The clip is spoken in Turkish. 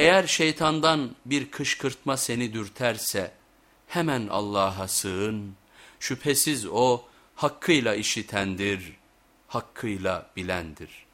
Eğer şeytandan bir kışkırtma seni dürterse hemen Allah'a sığın. Şüphesiz o hakkıyla işitendir, hakkıyla bilendir.''